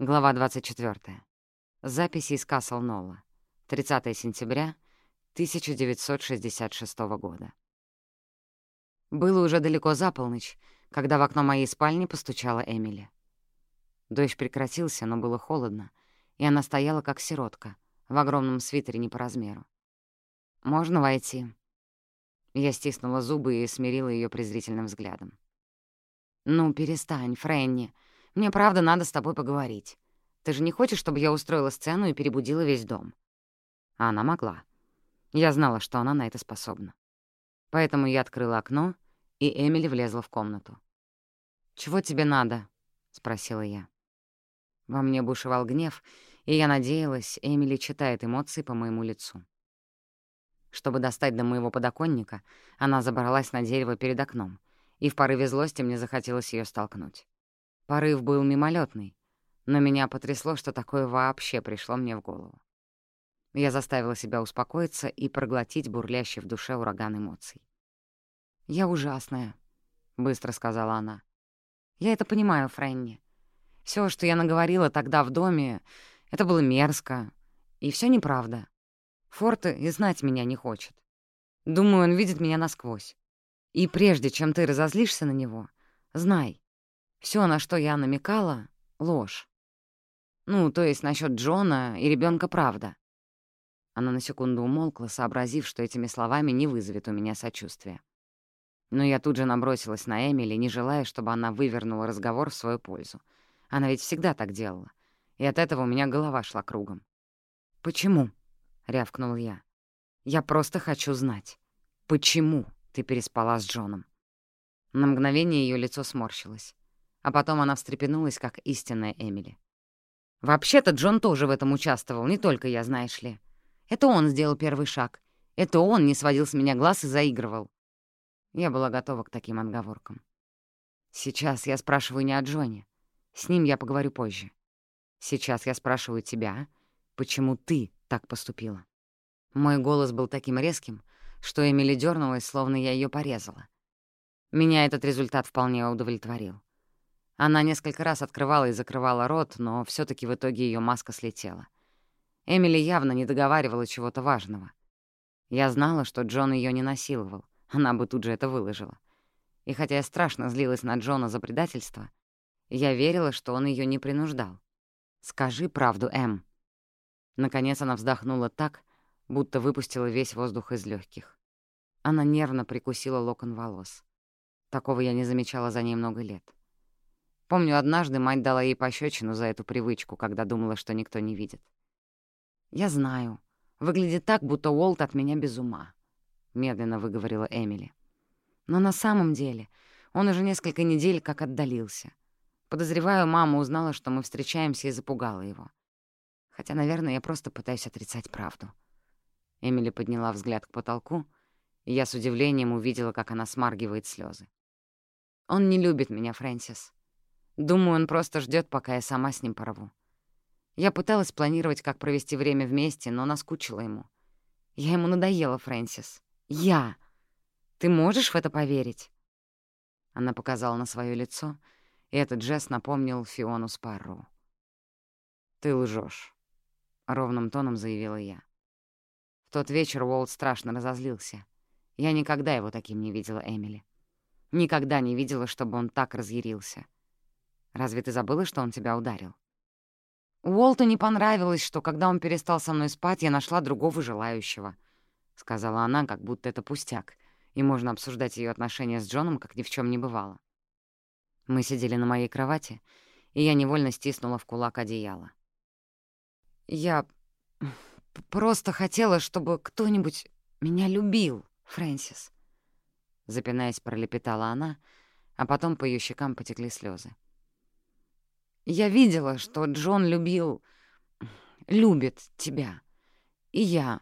Глава 24. Записи из Касл Нолла. 30 сентября 1966 года. Было уже далеко за полночь, когда в окно моей спальни постучала Эмили. Дождь прекратился, но было холодно, и она стояла как сиротка, в огромном свитере не по размеру. «Можно войти?» Я стиснула зубы и смирила ее презрительным взглядом. «Ну, перестань, Фрэнни», мне правда надо с тобой поговорить. Ты же не хочешь, чтобы я устроила сцену и перебудила весь дом?» А она могла. Я знала, что она на это способна. Поэтому я открыла окно, и Эмили влезла в комнату. «Чего тебе надо?» — спросила я. Во мне бушевал гнев, и я надеялась, Эмили читает эмоции по моему лицу. Чтобы достать до моего подоконника, она забралась на дерево перед окном, и в порыве злости мне захотелось ее столкнуть. Порыв был мимолетный, но меня потрясло, что такое вообще пришло мне в голову. Я заставила себя успокоиться и проглотить бурлящий в душе ураган эмоций. «Я ужасная», — быстро сказала она. «Я это понимаю, Фрэнни. Все, что я наговорила тогда в доме, это было мерзко, и все неправда. Форте и знать меня не хочет. Думаю, он видит меня насквозь. И прежде чем ты разозлишься на него, знай, все, на что я намекала — ложь. Ну, то есть насчет Джона и ребенка правда. Она на секунду умолкла, сообразив, что этими словами не вызовет у меня сочувствия. Но я тут же набросилась на Эмили, не желая, чтобы она вывернула разговор в свою пользу. Она ведь всегда так делала. И от этого у меня голова шла кругом. «Почему?» — рявкнул я. «Я просто хочу знать. Почему ты переспала с Джоном?» На мгновение ее лицо сморщилось а потом она встрепенулась, как истинная Эмили. «Вообще-то Джон тоже в этом участвовал, не только я, знаешь ли. Это он сделал первый шаг. Это он не сводил с меня глаз и заигрывал». Я была готова к таким отговоркам. «Сейчас я спрашиваю не о Джоне. С ним я поговорю позже. Сейчас я спрашиваю тебя, почему ты так поступила?» Мой голос был таким резким, что Эмили дернулась, словно я ее порезала. Меня этот результат вполне удовлетворил. Она несколько раз открывала и закрывала рот, но все таки в итоге ее маска слетела. Эмили явно не договаривала чего-то важного. Я знала, что Джон ее не насиловал, она бы тут же это выложила. И хотя я страшно злилась на Джона за предательство, я верила, что он ее не принуждал. «Скажи правду, Эм». Наконец она вздохнула так, будто выпустила весь воздух из легких. Она нервно прикусила локон волос. Такого я не замечала за ней много лет. Помню, однажды мать дала ей пощечину за эту привычку, когда думала, что никто не видит. «Я знаю. Выглядит так, будто Уолт от меня без ума», — медленно выговорила Эмили. «Но на самом деле он уже несколько недель как отдалился. Подозреваю, мама узнала, что мы встречаемся и запугала его. Хотя, наверное, я просто пытаюсь отрицать правду». Эмили подняла взгляд к потолку, и я с удивлением увидела, как она смаргивает слезы. «Он не любит меня, Фрэнсис. Думаю, он просто ждет, пока я сама с ним порву. Я пыталась планировать, как провести время вместе, но наскучила ему. Я ему надоела, Фрэнсис. Я! Ты можешь в это поверить?» Она показала на свое лицо, и этот жест напомнил Фиону Спарроу. «Ты лжешь, ровным тоном заявила я. В тот вечер Уолт страшно разозлился. Я никогда его таким не видела, Эмили. Никогда не видела, чтобы он так разъярился. Разве ты забыла, что он тебя ударил?» «Уолту не понравилось, что, когда он перестал со мной спать, я нашла другого желающего», — сказала она, как будто это пустяк, и можно обсуждать ее отношения с Джоном, как ни в чем не бывало. Мы сидели на моей кровати, и я невольно стиснула в кулак одеяло. «Я просто хотела, чтобы кто-нибудь меня любил, Фрэнсис», — запинаясь, пролепетала она, а потом по ее щекам потекли слезы. Я видела, что Джон любил... любит тебя. И я...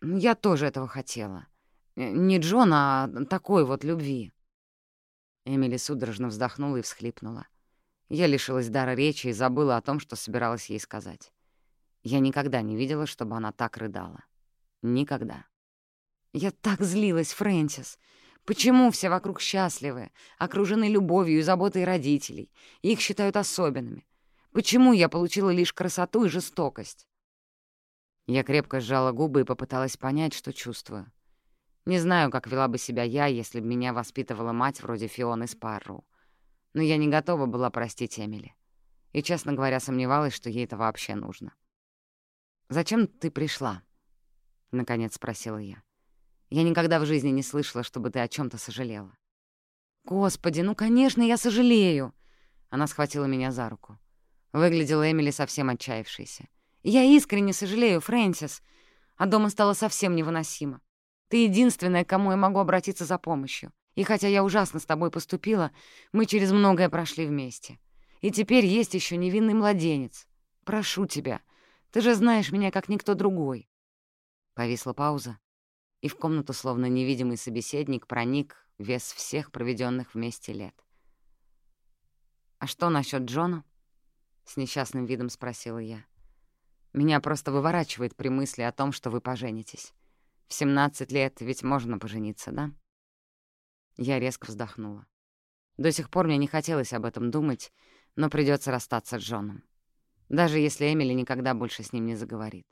Я тоже этого хотела. Не Джон, а такой вот любви. Эмили судорожно вздохнула и всхлипнула. Я лишилась дара речи и забыла о том, что собиралась ей сказать. Я никогда не видела, чтобы она так рыдала. Никогда. Я так злилась, Фрэнсис. Почему все вокруг счастливы, окружены любовью и заботой родителей, и их считают особенными? Почему я получила лишь красоту и жестокость? Я крепко сжала губы и попыталась понять, что чувствую. Не знаю, как вела бы себя я, если бы меня воспитывала мать вроде Фионы Спарроу. Но я не готова была простить Эмили. И, честно говоря, сомневалась, что ей это вообще нужно. «Зачем ты пришла?» — наконец спросила я. «Я никогда в жизни не слышала, чтобы ты о чем то сожалела». «Господи, ну, конечно, я сожалею!» Она схватила меня за руку. Выглядела Эмили совсем отчаявшейся. «Я искренне сожалею, Фрэнсис, а дома стало совсем невыносимо. Ты единственная, к кому я могу обратиться за помощью. И хотя я ужасно с тобой поступила, мы через многое прошли вместе. И теперь есть еще невинный младенец. Прошу тебя, ты же знаешь меня, как никто другой». Повисла пауза, и в комнату, словно невидимый собеседник, проник вес всех проведенных вместе лет. «А что насчет Джона?» — с несчастным видом спросила я. «Меня просто выворачивает при мысли о том, что вы поженитесь. В 17 лет ведь можно пожениться, да?» Я резко вздохнула. До сих пор мне не хотелось об этом думать, но придется расстаться с Джоном. Даже если Эмили никогда больше с ним не заговорит.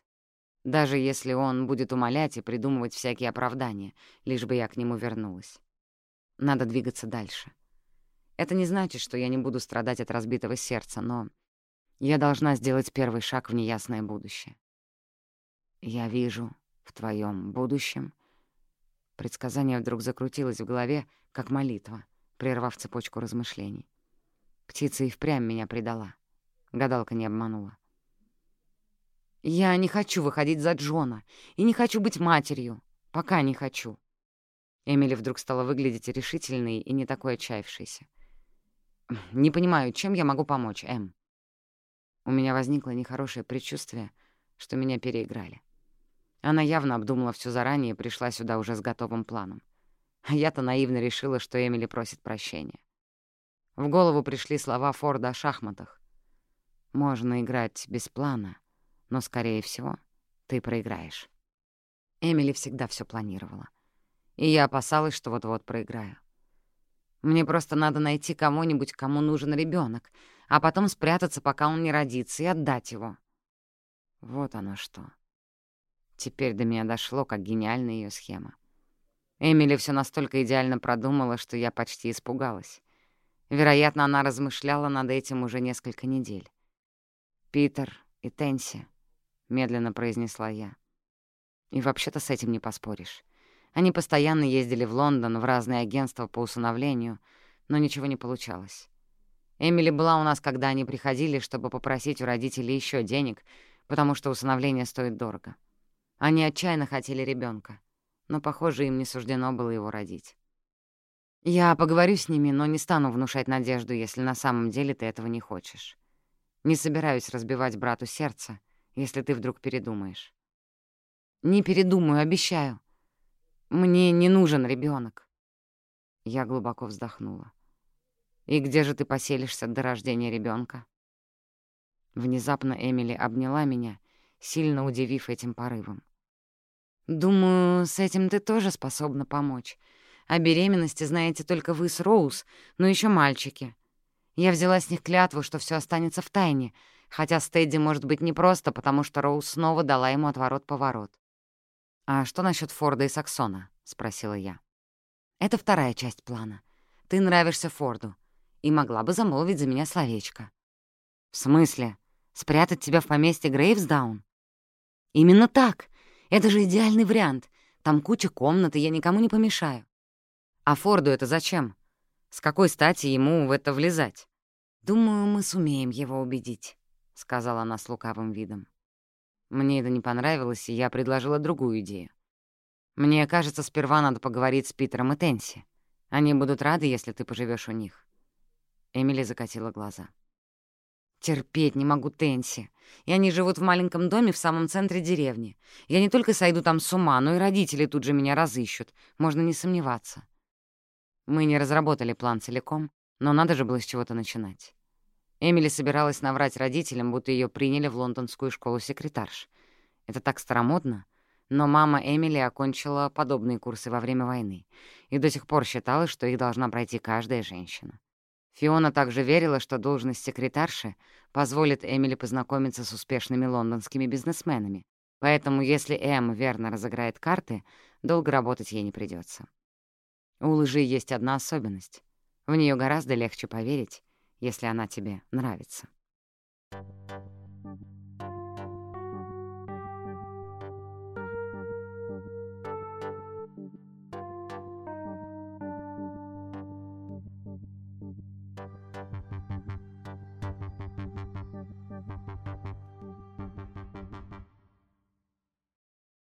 Даже если он будет умолять и придумывать всякие оправдания, лишь бы я к нему вернулась. Надо двигаться дальше. Это не значит, что я не буду страдать от разбитого сердца, но я должна сделать первый шаг в неясное будущее. Я вижу в твоем будущем. Предсказание вдруг закрутилось в голове, как молитва, прервав цепочку размышлений. Птица и впрямь меня предала. Гадалка не обманула. «Я не хочу выходить за Джона и не хочу быть матерью. Пока не хочу». Эмили вдруг стала выглядеть решительной и не такой отчаявшейся. «Не понимаю, чем я могу помочь, Эм?» У меня возникло нехорошее предчувствие, что меня переиграли. Она явно обдумала все заранее и пришла сюда уже с готовым планом. А я-то наивно решила, что Эмили просит прощения. В голову пришли слова Форда о шахматах. «Можно играть без плана, но, скорее всего, ты проиграешь». Эмили всегда все планировала. И я опасалась, что вот-вот проиграю. Мне просто надо найти кого-нибудь, кому нужен ребенок, а потом спрятаться, пока он не родится, и отдать его. Вот оно что. Теперь до меня дошло, как гениальна ее схема. Эмили все настолько идеально продумала, что я почти испугалась. Вероятно, она размышляла над этим уже несколько недель. «Питер и Тенси», — медленно произнесла я. «И вообще-то с этим не поспоришь. Они постоянно ездили в Лондон, в разные агентства по усыновлению, но ничего не получалось. Эмили была у нас, когда они приходили, чтобы попросить у родителей еще денег, потому что усыновление стоит дорого. Они отчаянно хотели ребенка, но, похоже, им не суждено было его родить. Я поговорю с ними, но не стану внушать надежду, если на самом деле ты этого не хочешь. Не собираюсь разбивать брату сердце, если ты вдруг передумаешь. Не передумаю, обещаю. Мне не нужен ребенок. Я глубоко вздохнула. «И где же ты поселишься до рождения ребенка? Внезапно Эмили обняла меня, сильно удивив этим порывом. «Думаю, с этим ты тоже способна помочь. О беременности знаете только вы с Роуз, но еще мальчики. Я взяла с них клятву, что все останется в тайне, хотя с Тедди может быть непросто, потому что Роуз снова дала ему отворот-поворот. «А что насчет Форда и Саксона?» — спросила я. «Это вторая часть плана. Ты нравишься Форду и могла бы замолвить за меня словечко». «В смысле? Спрятать тебя в поместье Грейвсдаун?» «Именно так. Это же идеальный вариант. Там куча комнат, и я никому не помешаю». «А Форду это зачем? С какой стати ему в это влезать?» «Думаю, мы сумеем его убедить», — сказала она с лукавым видом. Мне это не понравилось, и я предложила другую идею. Мне кажется, сперва надо поговорить с Питером и Тенси. Они будут рады, если ты поживешь у них. Эмили закатила глаза. Терпеть не могу Тенси. И они живут в маленьком доме в самом центре деревни. Я не только сойду там с ума, но и родители тут же меня разыщут. Можно не сомневаться. Мы не разработали план целиком, но надо же было с чего-то начинать. Эмили собиралась наврать родителям, будто ее приняли в лондонскую школу секретарш. Это так старомодно. Но мама Эмили окончила подобные курсы во время войны и до сих пор считала, что их должна пройти каждая женщина. Фиона также верила, что должность секретарши позволит Эмили познакомиться с успешными лондонскими бизнесменами, поэтому если Эм верно разыграет карты, долго работать ей не придется. У лжи есть одна особенность. В нее гораздо легче поверить, если она тебе нравится. Thank you.